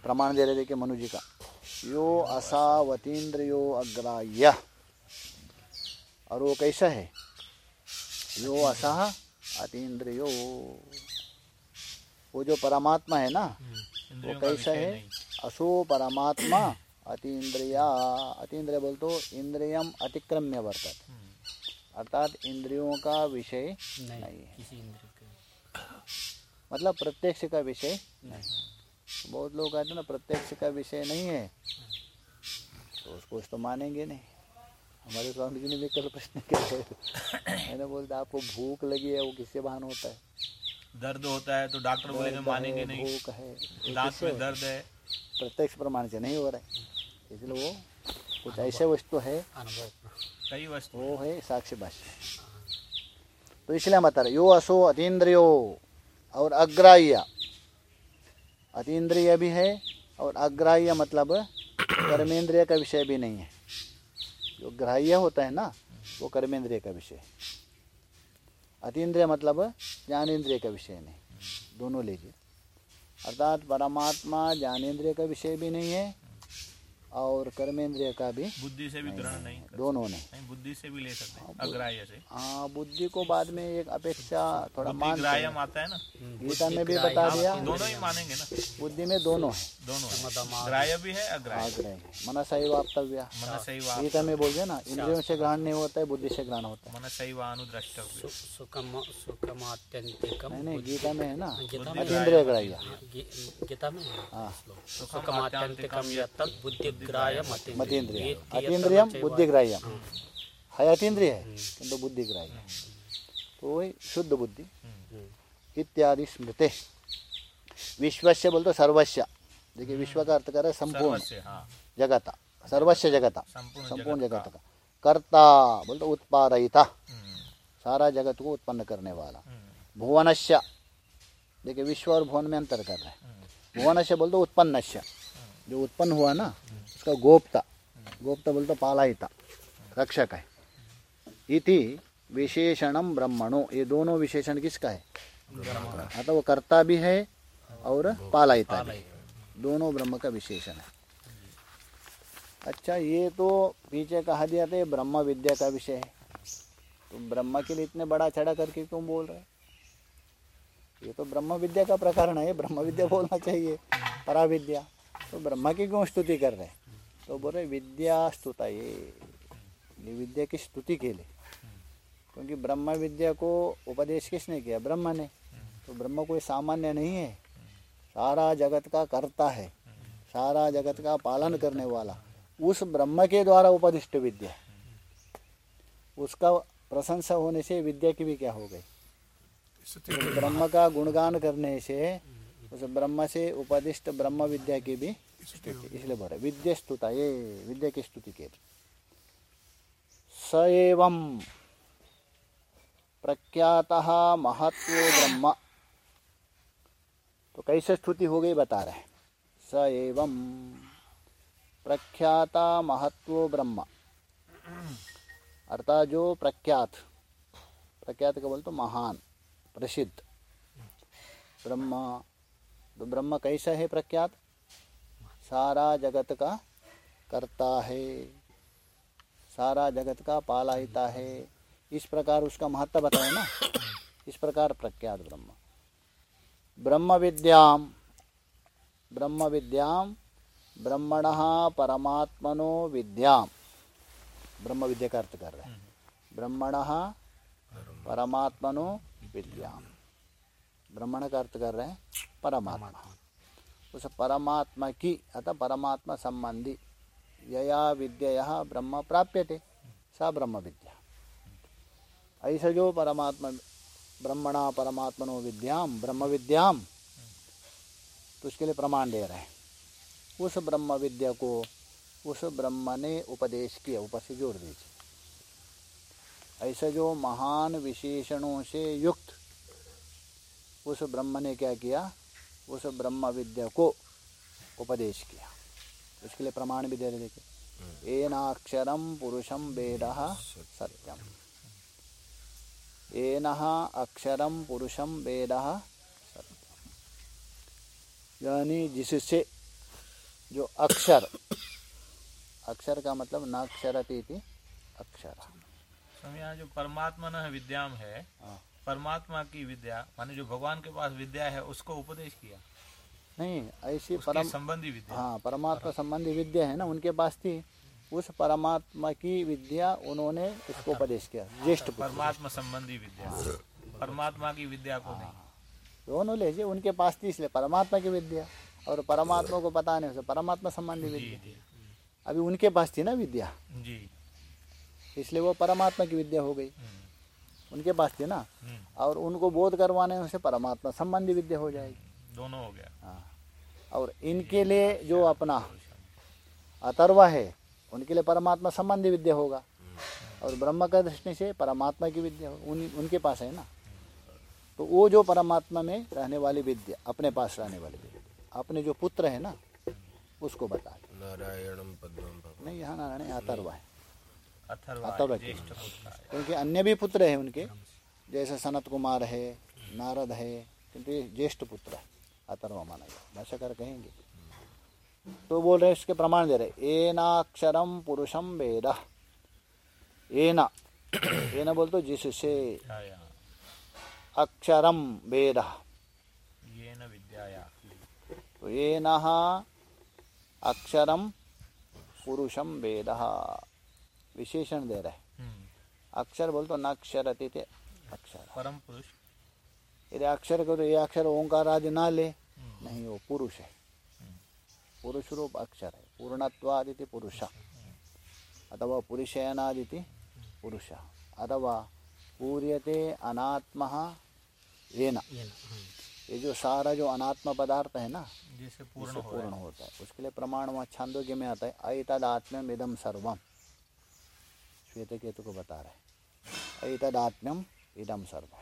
प्रमाण दे रहे मनु जी का। यो असावतीन्द्रियो अग्राह्य। और वो कैसा है? यो असह अतीन्द्रियो वो जो परमात्मा है ना वो कैसा है? असो परमात्मा अतीन्द्रिया अतीन्द्रिय बोल तो इंद्रियम अतिक्रम्य वर्तत। अर्थात इंद्रियों का विषय नहीं, नहीं है। मतलब प्रत्यक्ष का विषय नहीं। बहुत लोग कहते हैं ना प्रत्यक्ष का विषय नहीं है तो उसको तो मानेंगे नहीं। हमारे स्वामी जी ने भी कल प्रश्न किया मैंने बोलता आपको भूख लगी है वो किससे बहान होता है? दर्द होता है तो डॉक्टर बोलेंगे मानेंगे नहीं। भूख है दांत में दर्द है। प्रत्यक्ष प्रमाण से नहीं हो रहा है। इसलिए वो कुछ ऐसे वस्तु है। कई वस्तु वो है साक्षी भाष्य। तो इसलिए हम बता रहे यो असो अतीन्द्रियो और अग्राह्य। अतीन्द्रिय भी है और अग्राह्य मतलब कर्मेंद्रिय का विषय भी नहीं है। जो ग्राह्य होता है ना वो कर्मेंद्रिय का विषय है। अतीन्द्रिय मतलब ज्ञानेन्द्रिय का विषय नहीं। दोनों लीजिए। अर्थात परमात्मा ज्ञानेन्द्रिय का विषय भी नहीं है और कर्मेंद्रिय का भी बुद्धि से भी ग्रहण नहीं कर दोनों नहीं। नहीं बुद्धि से भी ले सकते हैं अग्राह्य से। हाँ बुद्धि को बाद में एक अपेक्षा थोड़ा मान ग्राह्यम आता है ना। गीता में भी बता दिया। दोनों ही मानेंगे ना। बुद्धि में दोनों है। दोनों है। समदमा ग्राह्य भी है अग्राह्य। मन सही वाप्तव्य मन सही गीता में बोल दिया ना इंद्रियों से ग्रहण नहीं होता है बुद्धि से ग्रहण होता है। मन सही वा अनुद्रष्टव्य सुखम सुखमात्यंतिकम है नहीं नहीं गीता में है ना। गीता में अतीन्द्रिय ग्राह्य। गीता में है। हाँ। सुखमात्यंतिकम यत्तत् मतीन्द्रिय। अतीन्द्रियम बुद्धिग्राह्यम। है अतीन्द्रिय है किंतु बुद्धिग्राह्य है। तो वही शुद्ध बुद्धि। इत्यादि स्मृति। विश्वस्य बोलते तो सर्वस्य। देखिए विश्व का अर्थ कर रहा है संपूर्ण। हाँ। जगत। सर्वस्य जगत। संपूर्ण जगत का। कर्ता बोलते उत्पादयिता। हम्म, सारा जगत को उत्पन्न करने वाला। हम्म, भुवनस्य। देखिए विश्व और भुवन में अंतर कर रहे हैं। भुवनस्य बोलते उत्पन्नस्य। जो उत्पन्न हुआ ना उसका गोप्ता गोप्ता बोलते पालायिता रक्षक है इति विशेषणम ब्रह्मणो, ये दोनों विशेषण किसका है? अतः वो कर्ता भी है और पालायिता भी। दोनों ब्रह्म का विशेषण है. अच्छा ये तो पीछे कहा दिया था ब्रह्म विद्या का विषय है. तो ब्रह्म के लिए इतने बड़ा चढ़ा करके क्यों बोल रहे ये तो ब्रह्म विद्या का प्रकरण है ब्रह्म विद्या बोलना चाहिए परा विद्या तो ब्रह्म की क्यों स्तुति कर रहे हैं? तो बोल रहे विद्या स्तुता ये ये विद्या की स्तुति के लिए। क्योंकि ब्रह्म विद्या को उपदेश किसने किया? ब्रह्म ने। तो ब्रह्म कोई सामान्य नहीं है। सारा जगत का कर्ता है। सारा जगत का पालन करने वाला। उस ब्रह्म के द्वारा उपदिष्ट विद्या। उसका प्रशंसा होने से विद्या की भी क्या हो गई? ब्रह्म का गुणगान करने से, उस ब्रह्म से उपदिष्ट ब्रह्म विद्या की भी स्तुति, इसलिए बोल रहे विद्या स्तुता ये विद्या की स्तुति के स एवं प्रख्यात महत्व ब्रह्म। तो कैसे स्तुति हो गई बता रहे स एवं प्रख्यात महत्व ब्रह्म। अर्थात जो प्रख्यात प्रख्यात का बोल तो महान, प्रसिद्ध। ब्रह्म तो ब्रह्म कैसा है प्रख्यात? सारा जगत का करता है। सारा जगत का पालाहिता है। इस प्रकार उसका महत्व बताए ना। इस प्रकार प्रख्यात ब्रह्म। ब्रह्म विद्याम ब्रह्म विद्याम ब्रह्मण परमात्मनो विद्याम। ब्रह्म विद्या का अर्थ कर रहे हैं। ब्रह्मण परमात्मनो विद्याम। ब्रह्मण का अर्थ कर रहे हैं, परमात्मा। उस परमात्मा की, अतः परमात्मा संबंधी यया विद्या ब्रह्म प्राप्यते, सा ब्रह्म विद्या। ऐसा जो परमात्मा, ब्रह्मणा परमात्मनो विद्याम ब्रह्म विद्याम तो उसके लिए प्रमाण दे रहे हैं। उस ब्रह्म विद्या को उस ब्रह्म ने उपदेश किया ऊपर से जोड़ दीजिए। ऐसे जो महान विशेषणों से युक्त उस ब्रह्म ने क्या किया? उस ब्रह्म विद्या को उपदेश किया। उसके लिए प्रमाण भी दे रहे देखिए एनाक्षरम पुरुषम वेद सत्यम। एन अक्षरम पुरुषम वेद सत्यम। यानी जिससे जो अक्षर अक्षर का मतलब न अक्षरती थी अक्षर यहाँ जो परमात्मा न विद्याम है हाँ। परमात्मा की विद्या माने जो भगवान के पास विद्या है उसको उपदेश किया। नहीं ऐसी परम संबंधी विद्या। हाँ परमात्मा संबंधी विद्या है ना उनके पास थी। उस परमात्मा की विद्या उन्होंने उसको उपदेश किया ज्येष्ठ परमात्मा संबंधी विद्या। परमात्मा की विद्या को नहीं। दोनों ले जी उनके पास थी इसलिए परमात्मा की विद्या। और परमात्मा को पता नहीं उसे परमात्मा संबंधी विद्या। अभी उनके पास थी ना विद्या। जी। इसलिए वो परमात्मा की विद्या हो गई। हम्म, उनके पास थी ना। हम्म, और उनको बोध करवाने से परमात्मा संबंधी विद्या हो जाएगी। दोनों हो गया। हाँ। और इनके लिए जो अपना अतर्वा है उनके लिए परमात्मा संबंधी विद्या होगा। और ब्रह्म का दृष्टि से परमात्मा की विद्या उन उनके पास है ना। तो वो जो परमात्मा में रहने वाली विद्या अपने पास रहने वाली विद्या अपने जो पुत्र है ना उसको बता। भव नहीं यहाँ नारायण अतर्वा है। अथर्वा अथर्वा। क्योंकि अन्य भी पुत्र है उनके जैसे सनत कुमार है नारद है किंतु ये ज्येष्ठ पुत्र है अतर्वा माना गया। भाषाकार कहेंगे। तो बोल रहे इसके प्रमाण दे रहे एनाक्षरम पुरुषम वेद। एना। एना बोल तो जिससे। अक्षरम वेद। ये न तो एना अक्षरम पुरुषम वेद। विशेषण दे रहा है। अक्षर बोल तो नक्षरति थे अक्षर। परम पुरुष। यदि अक्षर को तो ये अक्षर ओंकार आदि ना ले। नहीं वो पुरुष है। पुरुष रूप अक्षर है। पूर्णत्वादिति पुरुष। अथवा पुरुषयनादिति पुरुष। अथवा पूर्यते अनात्म येन। ये जो सारा जो अनात्म पदार्थ है ना जिससे पूर्ण पूर्ण होता है। उसके लिए प्रमाण वहाँ छांदोग्य में आता है। ऐतदात्म्यम इदम सर्वम। श्वेत केतु को बता रहे ऐतदात्म्यम इदम सर्वम।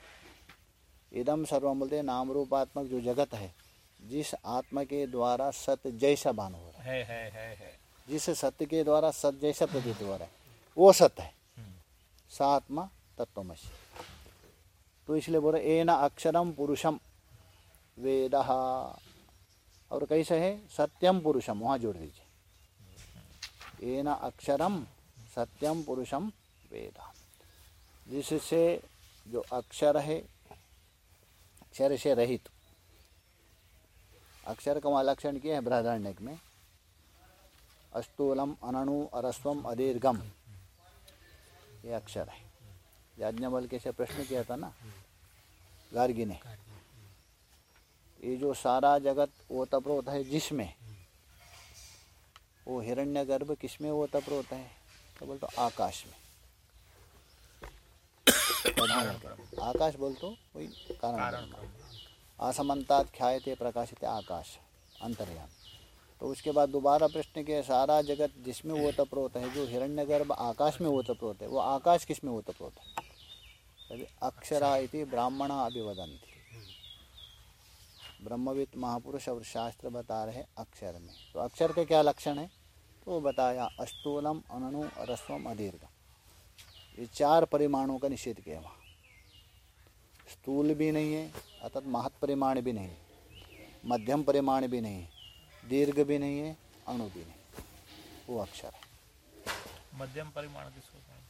इदम सर्वम बोलते हैं नाम रूपात्मक जो जगत है जिस आत्मा के द्वारा सत्य जैसा भान हो रहा है। है है है है। जिस सत्य के द्वारा सत्य जैसा प्रतीत हो रहा है वो सत्य है। हम्म, सा आत्मा तत्वमसी तो इसलिए बोल रहे एना अक्षरम पुरुषम वेद। और कैसे है? सत्यम पुरुषम वहाँ जोड़ दीजिए। एना अक्षरम सत्यम पुरुषम वेद। जिससे जो अक्षर है, अक्षर से रहित। अक्षर का वहाँ लक्षण किया है बृहदारण्यक में। अस्तूलम अनणु, अरस्वम, अदीर्घम। ये अक्षर है। याज्ञवल्क्य से प्रश्न किया था ना? गार्गी ने। ये जो सारा जगत वो ओतप्रोत है, जिसमें? वो हिरण्य गर्भ किसमें वो ओतप्रोत है? तो बोलते आकाश में। आकाश बोलतो वही कारण। असमंतात ख्यायते प्रकाशित आकाश अंतर्याम। तो उसके बाद दोबारा प्रश्न के सारा जगत जिसमें वो तप्रोत है जो हिरण्यगर्भ आकाश में वो तप्रोत है वो आकाश किसमें वो तप्रोत है? तभी अक्षरा इति ब्राह्मणा अभिवदंती ब्रह्मविद महापुरुष और शास्त्र बता रहे अक्षर में। तो अक्षर के क्या लक्षण है? तो बताया अस्तूलम अननु रस्वम अदीर्घ। ये चार परिमाणों का निषेध किया वहाँ स्थूल भी नहीं है अर्थात महत परिमाण भी नहीं मध्यम परिमाण भी नहीं दीर्घ भी नहीं है अणु भी नहीं वो अक्षर है। मध्यम परिमाण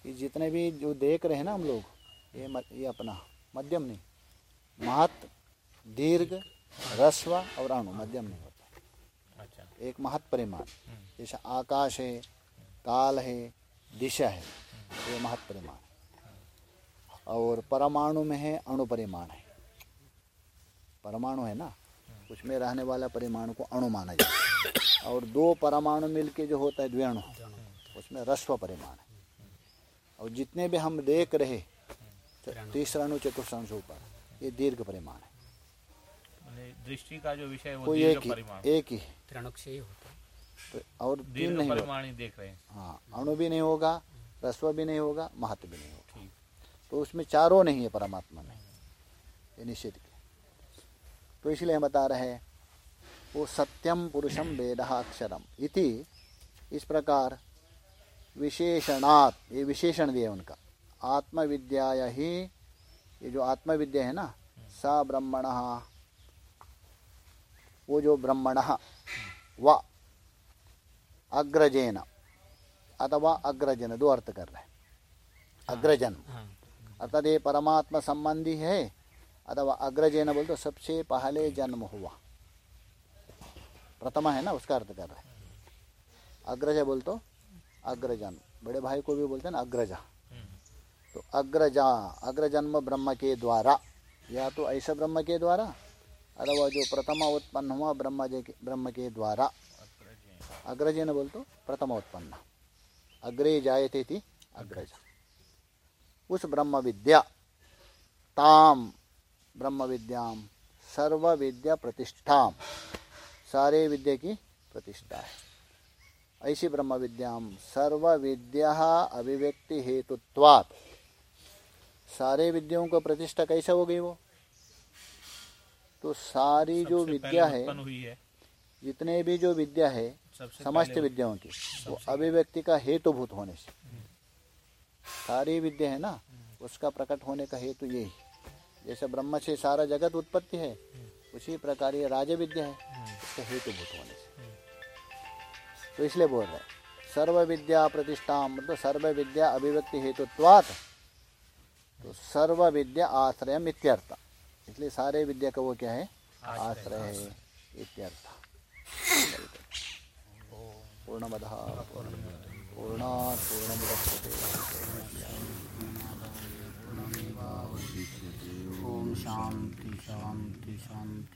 ये जितने भी जो देख रहे हैं ना हम लोग ये म- ये अपना मध्यम नहीं। महत दीर्घ रस्व और अणु मध्यम नहीं। एक महत परिमाण। जैसे आकाश है काल है दिशा है ये महत परिमाण है। और परमाणु में है अणु परिमाण है। परमाणु है ना? उसमें रहने वाला परिमाणु को अणु माना जाता है। और दो परमाणु मिलके जो होता है द्विअणु। उसमें रस्व परिमाण है। और जितने भी हम देख रहे तीसरा अणु चतुर्थ अणु से ऊपर। ये दीर्घ परिमाण है। दृष्टि का जो विषय वो एक ही परिमाण एक है। त्रिणुक से ही होता है। तो और तीन नहीं होगा। देख रहे हैं। हाँ अणु भी नहीं होगा रस्व भी नहीं होगा महत्व भी नहीं होगा। तो उसमें चारों नहीं है परमात्मा में। ये निषेध किया। तो इसलिए हम बता रहे हैं वो सत्यम पुरुषम वेद अक्षरम। इति इस प्रकार विशेषणात् ये विशेषण दिए उनका। आत्मविद्या ही ये जो आत्मविद्या है ना सा ब्रह्मण वो जो ब्रह्मण व अग्रजेन अथवा अग्रजन दो अर्थ कर रहे अग्रजन अर्थात ये परमात्मा संबंधी है अथवा अग्रजन बोल तो सबसे पहले जन्म हुआ प्रथमा है ना उसका अर्थ कर रहे अग्रज बोल तो अग्रजन बड़े भाई को भी बोलते हैं ना अग्रजा तो अग्रजा अग्रजन्म ब्रह्म के द्वारा या तो ऐसा ब्रह्म के द्वारा अथवा जो प्रथमा उत्पन्न हुआ ब्रह्म जे के ब्रह्म के द्वारा। अग्रजन बोल तो प्रथम उत्पन्न अग्रे जायते थी अग्रज। उस ब्रह्म विद्या ताम ब्रह्म विद्याम सर्व विद्या प्रतिष्ठाम। सारे विद्या की प्रतिष्ठा है। ऐसी ब्रह्म विद्याम सर्व विद्या अभिव्यक्ति हेतुत्वात्। सारे विद्याओं को प्रतिष्ठा कैसे हो गई वो? तो सारी जो विद्या है है। जितने भी जो विद्या है समस्त विद्याओं की वो अभिव्यक्ति का हेतुभूत होने से। सारी विद्या है ना उसका प्रकट होने का हेतु यही जैसे ब्रह्म से सारा जगत उत्पत्ति है उसी प्रकार ये राज विद्या है उसका हेतुभूत होने से। तो इसलिए बोल रहे हैं सर्व विद्या प्रतिष्ठा मतलब सर्व विद्या अभिव्यक्ति हेतुत्वात तो सर्व विद्या आश्रय इत्यर्थ। इसलिए सारे विद्या का वो क्या है? आश्रय है इत्यर्थ। पूर्णमद पूर्णा ओम शांति शांति शांति।